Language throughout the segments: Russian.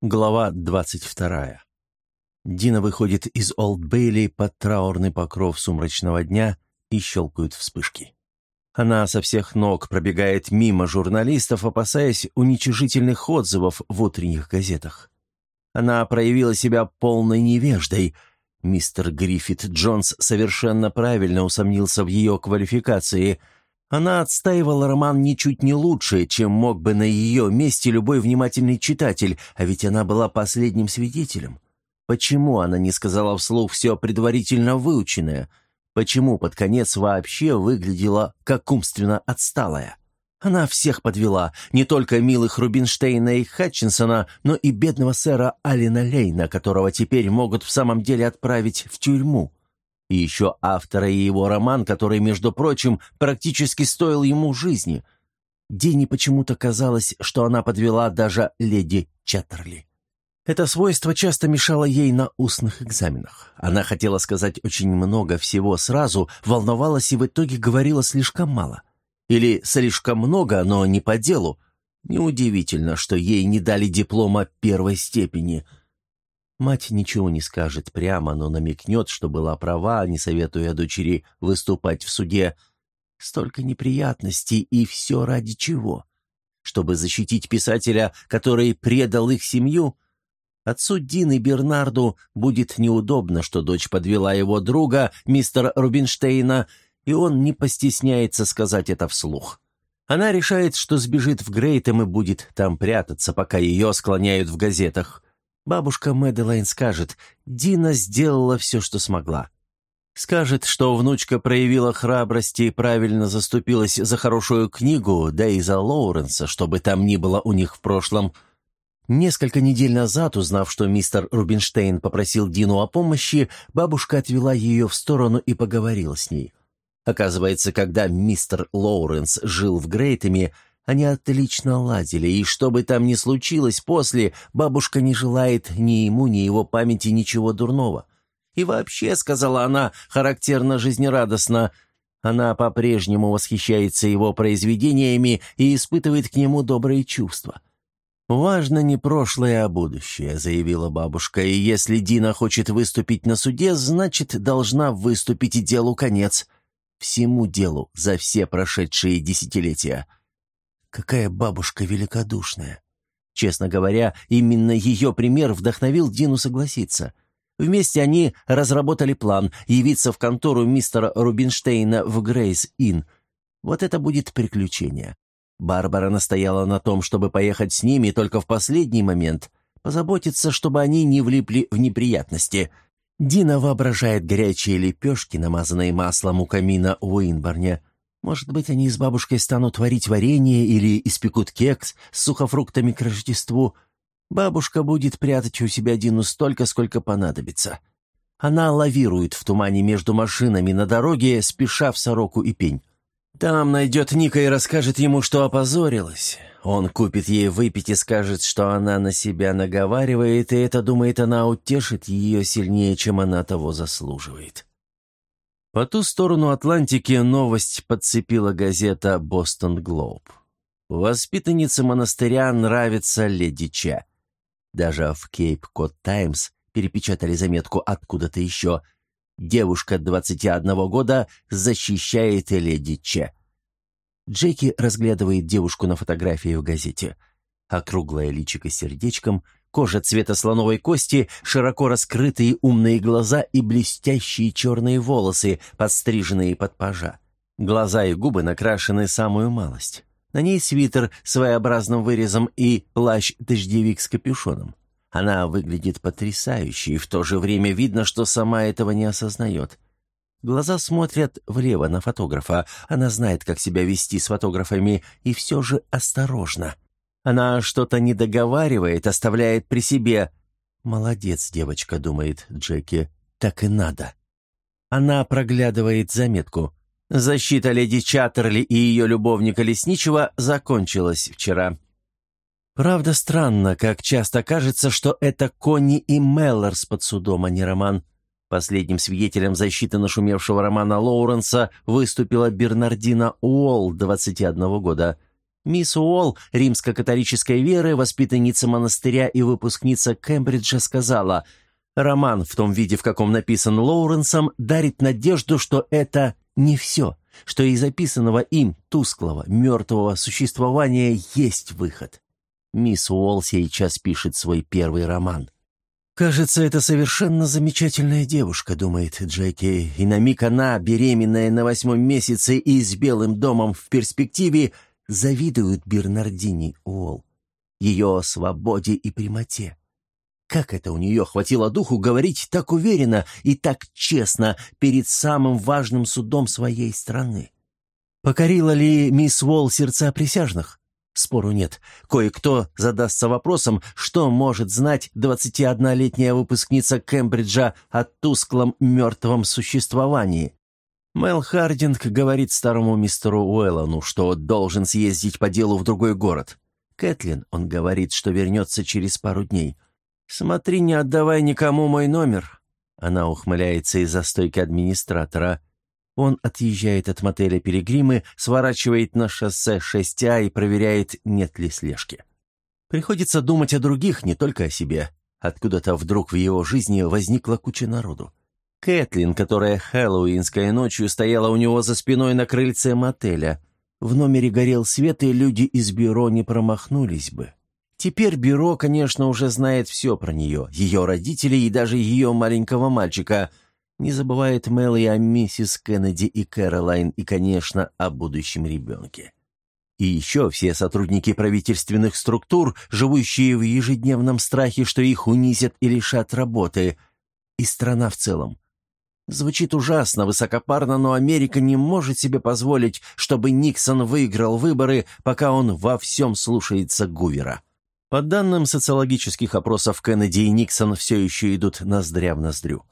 Глава 22. Дина выходит из Олд Бейли под траурный покров сумрачного дня и щелкают вспышки. Она со всех ног пробегает мимо журналистов, опасаясь уничижительных отзывов в утренних газетах. Она проявила себя полной невеждой. Мистер Гриффит Джонс совершенно правильно усомнился в ее квалификации – она отстаивала роман ничуть не лучше, чем мог бы на ее месте любой внимательный читатель, а ведь она была последним свидетелем. Почему она не сказала вслух все предварительно выученное? Почему под конец вообще выглядела как умственно отсталая? Она всех подвела, не только милых Рубинштейна и Хатчинсона, но и бедного сэра Алина Лейна, которого теперь могут в самом деле отправить в тюрьму. И еще автора и его роман, который, между прочим, практически стоил ему жизни. Дине почему-то казалось, что она подвела даже леди Чаттерли. Это свойство часто мешало ей на устных экзаменах. Она хотела сказать очень много всего сразу, волновалась и в итоге говорила слишком мало. Или слишком много, но не по делу. Неудивительно, что ей не дали диплома первой степени – Мать ничего не скажет прямо, но намекнет, что была права, не советуя дочери выступать в суде. Столько неприятностей, и все ради чего? Чтобы защитить писателя, который предал их семью? Отцу Дины Бернарду будет неудобно, что дочь подвела его друга, мистера Рубинштейна, и он не постесняется сказать это вслух. Она решает, что сбежит в Грейтем и будет там прятаться, пока ее склоняют в газетах. Бабушка Мэдалайн скажет, Дина сделала все, что смогла. Скажет, что внучка проявила храбрость и правильно заступилась за хорошую книгу, да и за Лоуренса, чтобы там ни было у них в прошлом. Несколько недель назад, узнав, что мистер Рубинштейн попросил Дину о помощи, бабушка отвела ее в сторону и поговорила с ней. Оказывается, когда мистер Лоуренс жил в Грейтеме, они отлично ладили, и что бы там ни случилось после, бабушка не желает ни ему, ни его памяти ничего дурного. И вообще, сказала она, характерно жизнерадостно, она по-прежнему восхищается его произведениями и испытывает к нему добрые чувства. «Важно не прошлое, а будущее», — заявила бабушка, «и если Дина хочет выступить на суде, значит, должна выступить и делу конец. Всему делу за все прошедшие десятилетия». Какая бабушка великодушная. Честно говоря, именно ее пример вдохновил Дину согласиться. Вместе они разработали план явиться в контору мистера Рубинштейна в Грейс-Инн. Вот это будет приключение. Барбара настояла на том, чтобы поехать с ними только в последний момент, позаботиться, чтобы они не влипли в неприятности. Дина воображает горячие лепешки, намазанные маслом у камина Уинборня, может быть, они с бабушкой станут варить варенье или испекут кекс с сухофруктами к Рождеству. Бабушка будет прятать у себя Дину столько, сколько понадобится. Она лавирует в тумане между машинами на дороге, спеша в сороку и пень. Там найдет Ника и расскажет ему, что опозорилась. Он купит ей выпить и скажет, что она на себя наговаривает, и это, думает, она утешит ее сильнее, чем она того заслуживает. По ту сторону Атлантики новость подцепила газета «Бостон Глоб». Воспитаннице монастыря нравится леди Че. Даже в Кейп-Кот Таймс перепечатали заметку откуда-то еще. Девушка 21 года защищает леди Че. Джеки разглядывает девушку на фотографии в газете. Округлое личико сердечком – Кожа цвета слоновой кости, широко раскрытые умные глаза и блестящие черные волосы, подстриженные под пажа. Глаза и губы накрашены самую малость. На ней свитер с своеобразным вырезом и плащ-дождевик с капюшоном. Она выглядит потрясающе, и в то же время видно, что сама этого не осознает. Глаза смотрят влево на фотографа. Она знает, как себя вести с фотографами, и все же осторожно. Она что-то не договаривает, оставляет при себе. «Молодец, девочка», — думает Джеки. «Так и надо». Она проглядывает заметку. Защита леди Чаттерли и ее любовника Лесничего закончилась вчера. Правда, странно, как часто кажется, что это Конни и Меллорс под судом, а не роман. Последним свидетелем защиты нашумевшего романа Лоуренса выступила Бернардина Уолл, 21 года. Мисс Уолл, римско-католической веры, воспитанница монастыря и выпускница Кембриджа, сказала, «Роман в том виде, в каком написан Лоуренсом, дарит надежду, что это не все, что из записанного им тусклого, мертвого существования есть выход». Мисс Уолл сейчас пишет свой первый роман. «Кажется, это совершенно замечательная девушка», — думает Джеки, и на миг она, беременная на восьмом месяце и с белым домом в перспективе, завидует Бернардини Уолл, ее свободе и прямоте. Как это у нее хватило духу говорить так уверенно и так честно перед самым важным судом своей страны? Покорила ли мисс Уолл сердца присяжных? Спору нет. Кое-кто задастся вопросом, что может знать 21-летняя выпускница Кембриджа о тусклом мертвом существовании. Мел Хардинг говорит старому мистеру Уэллону, что должен съездить по делу в другой город. Кэтлин, он говорит, что вернется через пару дней. «Смотри, не отдавай никому мой номер». Она ухмыляется из-за стойки администратора. Он отъезжает от мотеля «Пилигримы», сворачивает на шоссе 6А и проверяет, нет ли слежки. Приходится думать о других, не только о себе. Откуда-то вдруг в его жизни возникла куча народу. Кэтлин, которая хэллоуинской ночью стояла у него за спиной на крыльце мотеля. В номере горел свет, и люди из бюро не промахнулись бы. Теперь бюро, конечно, уже знает все про нее, ее родителей и даже ее маленького мальчика – не забывает Мэл и о миссис Кеннеди и Кэролайн, и, конечно, о будущем ребенке. И еще все сотрудники правительственных структур, живущие в ежедневном страхе, что их унизят и лишат работы. И страна в целом. Звучит ужасно, высокопарно, но Америка не может себе позволить, чтобы Никсон выиграл выборы, пока он во всем слушается Гувера. По данным социологических опросов, Кеннеди и Никсон все еще идут ноздря в ноздрю.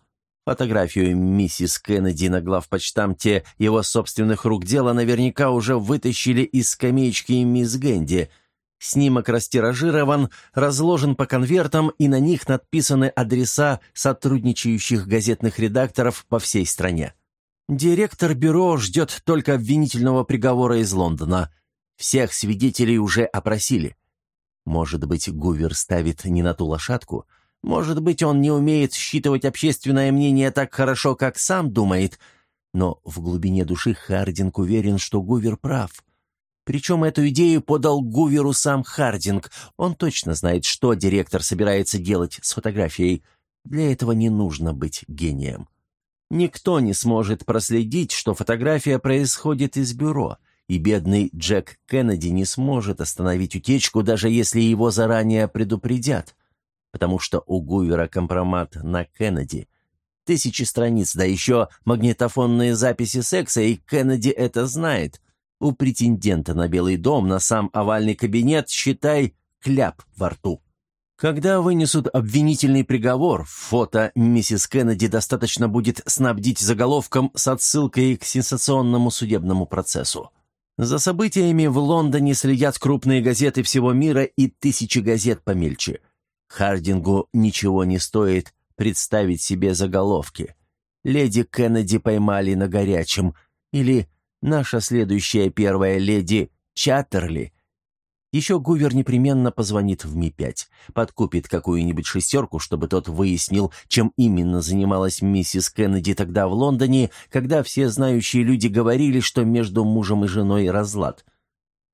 Фотографию миссис Кеннеди на главпочтамте его собственных рук дело наверняка уже вытащили из скамеечки мисс Гэнди. Снимок растиражирован, разложен по конвертам, и на них надписаны адреса сотрудничающих газетных редакторов по всей стране. Директор бюро ждет только обвинительного приговора из Лондона. Всех свидетелей уже опросили. Может быть, Гувер ставит не на ту лошадку – может быть, он не умеет считывать общественное мнение так хорошо, как сам думает, но в глубине души Хардинг уверен, что Гувер прав. Причем эту идею подал Гуверу сам Хардинг. Он точно знает, что директор собирается делать с фотографией. Для этого не нужно быть гением. Никто не сможет проследить, что фотография происходит из бюро, и бедный Джек Кеннеди не сможет остановить утечку, даже если его заранее предупредят потому что у Гувера компромат на Кеннеди. Тысячи страниц, да еще магнитофонные записи секса, и Кеннеди это знает. У претендента на Белый дом, на сам овальный кабинет, считай, кляп во рту. Когда вынесут обвинительный приговор, фото миссис Кеннеди достаточно будет снабдить заголовком с отсылкой к сенсационному судебному процессу. За событиями в Лондоне следят крупные газеты всего мира и тысячи газет помельче. Хардингу ничего не стоит представить себе заголовки. «Леди Кеннеди поймали на горячем» или «Наша следующая первая леди Чаттерли». Еще Гувер непременно позвонит в Ми-5, подкупит какую-нибудь шестерку, чтобы тот выяснил, чем именно занималась миссис Кеннеди тогда в Лондоне, когда все знающие люди говорили, что между мужем и женой разлад –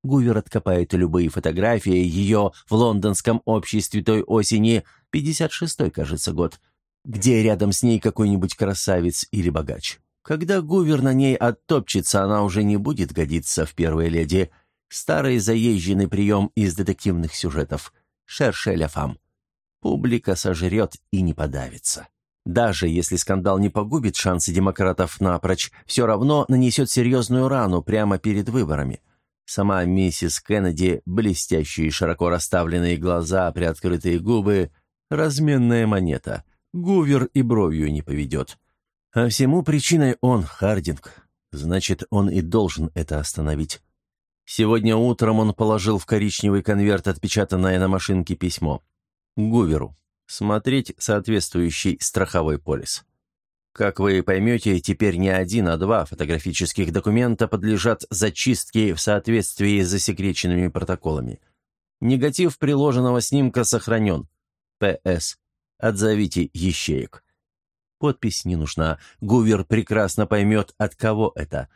Гувер откопает любые фотографии ее в лондонском обществе той осени, 56-й, кажется, год, где рядом с ней какой-нибудь красавец или богач. Когда Гувер на ней оттопчется, она уже не будет годиться в первой леди. Старый заезженный прием из детективных сюжетов. Шершеля фам. Публика сожрет и не подавится. Даже если скандал не погубит шансы демократов напрочь, все равно нанесет серьезную рану прямо перед выборами. Сама миссис Кеннеди, блестящие широко расставленные глаза, приоткрытые губы, разменная монета. Гувер и бровью не поведет. А всему причиной он, Хардинг. Значит, он и должен это остановить. Сегодня утром он положил в коричневый конверт отпечатанное на машинке письмо. Гуверу. Смотреть соответствующий страховой полис. Как вы поймете, теперь не один, а два фотографических документа подлежат зачистке в соответствии с засекреченными протоколами. Негатив приложенного снимка сохранен. П.С. Отзовите ищеек. Подпись не нужна. Гувер прекрасно поймет, от кого это.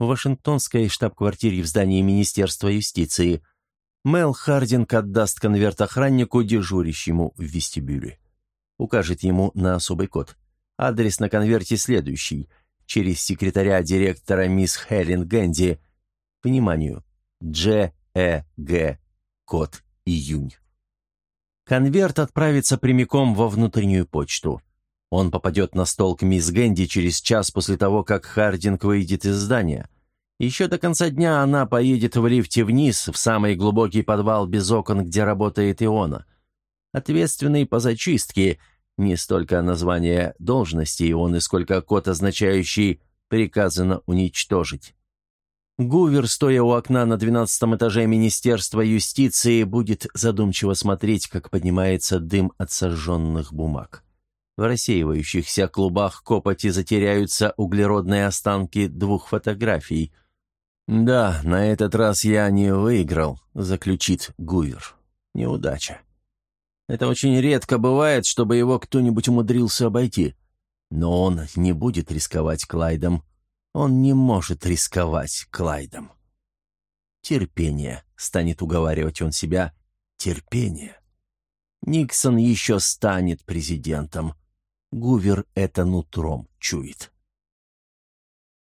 В Вашингтонской штаб-квартире в здании Министерства юстиции. Мел Хардинг отдаст конверт охраннику, дежурящему в вестибюле. Укажет ему на особый код. Адрес на конверте следующий. Через секретаря директора мисс Хелен Гэнди. Вниманию. Дж. Э. Г. Код. Июнь. Конверт отправится прямиком во внутреннюю почту. Он попадет на стол к мисс Гэнди через час после того, как Хардинг выйдет из здания. Еще до конца дня она поедет в лифте вниз, в самый глубокий подвал без окон, где работает Иона. Ответственный по зачистке – не столько название должности он, и сколько код, означающий «приказано уничтожить». Гувер, стоя у окна на двенадцатом этаже Министерства юстиции, будет задумчиво смотреть, как поднимается дым от сожженных бумаг. В рассеивающихся клубах копоти затеряются углеродные останки двух фотографий. «Да, на этот раз я не выиграл», — заключит Гувер. «Неудача». Это очень редко бывает, чтобы его кто-нибудь умудрился обойти. Но он не будет рисковать Клайдом. Он не может рисковать Клайдом. Терпение, станет уговаривать он себя. Терпение. Никсон еще станет президентом. Гувер это нутром чует.